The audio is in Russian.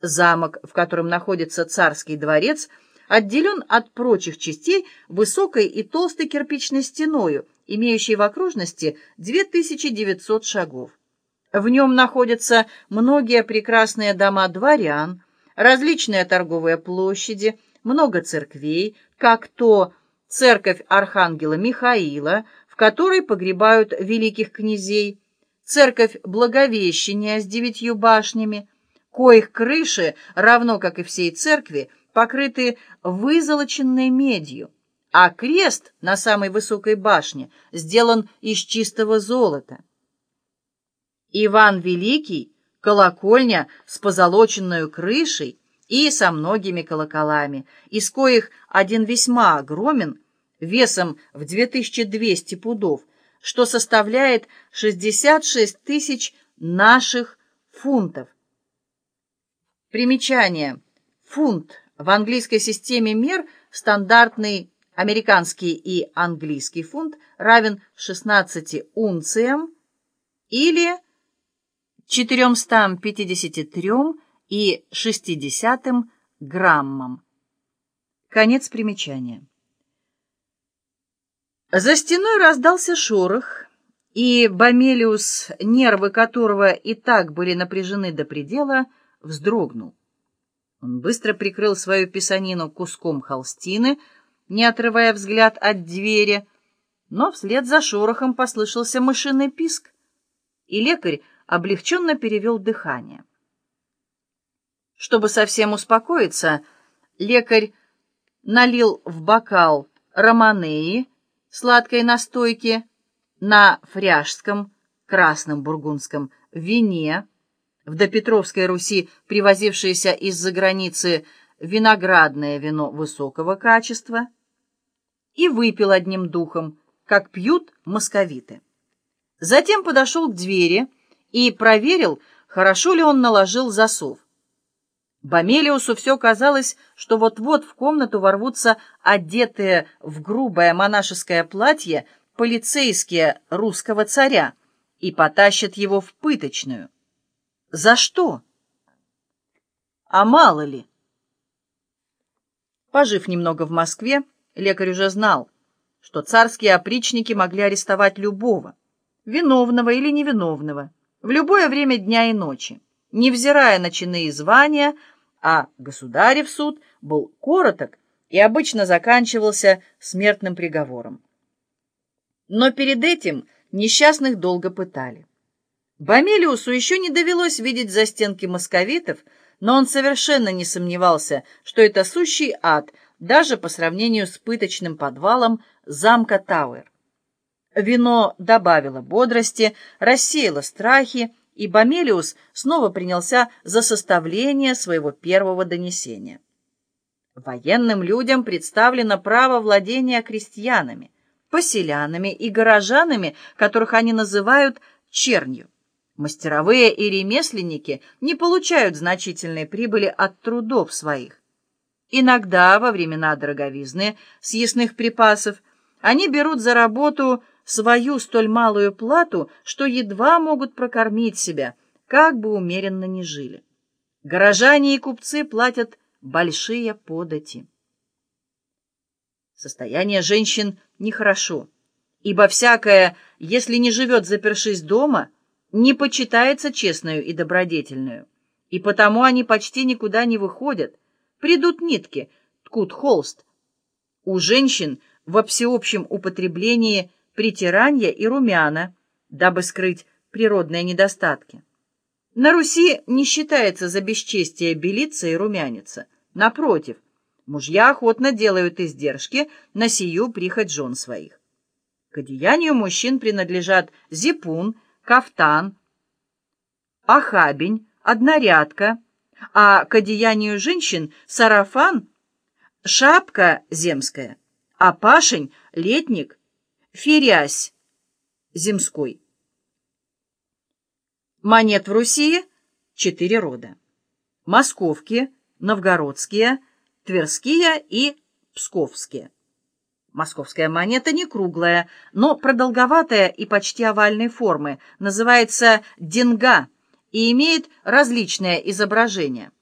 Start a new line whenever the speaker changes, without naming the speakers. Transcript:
Замок, в котором находится царский дворец, отделен от прочих частей высокой и толстой кирпичной стеною, имеющей в окружности 2900 шагов. В нем находятся многие прекрасные дома дворян, различные торговые площади, много церквей, как то церковь Архангела Михаила, в которой погребают великих князей, церковь Благовещения с девятью башнями, коих крыши, равно как и всей церкви, покрыты вызолоченной медью, а крест на самой высокой башне сделан из чистого золота. Иван Великий — колокольня с позолоченной крышей и со многими колоколами, из коих один весьма огромен, весом в 2200 пудов, что составляет 66 тысяч наших фунтов. Примечание. Фунт в английской системе мер стандартный американский и английский фунт равен 16 унциям или 453 и 60 граммам. Конец примечания. За стеной раздался шорох, и Бомелиус, нервы которого и так были напряжены до предела, вздрогнул. Он быстро прикрыл свою писанину куском холстины, не отрывая взгляд от двери, но вслед за шорохом послышался мышиный писк, и лекарь облегченно перевел дыхание. Чтобы совсем успокоиться, лекарь налил в бокал романеи, сладкой настойки, на фряжском, красном бургундском вине, в допетровской Руси привозившееся из-за границы виноградное вино высокого качества, и выпил одним духом, как пьют московиты. Затем подошел к двери и проверил, хорошо ли он наложил засов. Бомелиусу все казалось, что вот-вот в комнату ворвутся одетые в грубое монашеское платье полицейские русского царя и потащат его в пыточную. За что? А мало ли? Пожив немного в Москве, лекарь уже знал, что царские опричники могли арестовать любого, виновного или невиновного, в любое время дня и ночи, невзирая на чины и звания, а государев суд был короток и обычно заканчивался смертным приговором. Но перед этим несчастных долго пытали. Бомелиусу еще не довелось видеть за стенки московитов, но он совершенно не сомневался, что это сущий ад, даже по сравнению с пыточным подвалом замка Тауэр. Вино добавило бодрости, рассеяло страхи, и Бомелиус снова принялся за составление своего первого донесения. Военным людям представлено право владения крестьянами, поселянами и горожанами, которых они называют чернью. Мастеровые и ремесленники не получают значительной прибыли от трудов своих. Иногда, во времена дороговизны, съестных припасов, они берут за работу свою столь малую плату, что едва могут прокормить себя, как бы умеренно ни жили. Горожане и купцы платят большие подати. Состояние женщин нехорошо, ибо всякое, если не живет запершись дома, не почитается честную и добродетельную, и потому они почти никуда не выходят, придут нитки, ткут холст. У женщин во всеобщем употреблении притиранья и румяна, дабы скрыть природные недостатки. На Руси не считается за бесчестие белиться и румяниться. Напротив, мужья охотно делают издержки на сию прихоть жен своих. К одеянию мужчин принадлежат зипун, кафтан, ахабень, однорядка, а к одеянию женщин сарафан, шапка земская, а пашень, летник, ферясь земской. Монет в Руси четыре рода. Московские, новгородские, тверские и псковские. Московская монета не круглая, но продолговатая и почти овальной формы, называется денга и имеет различные изображения.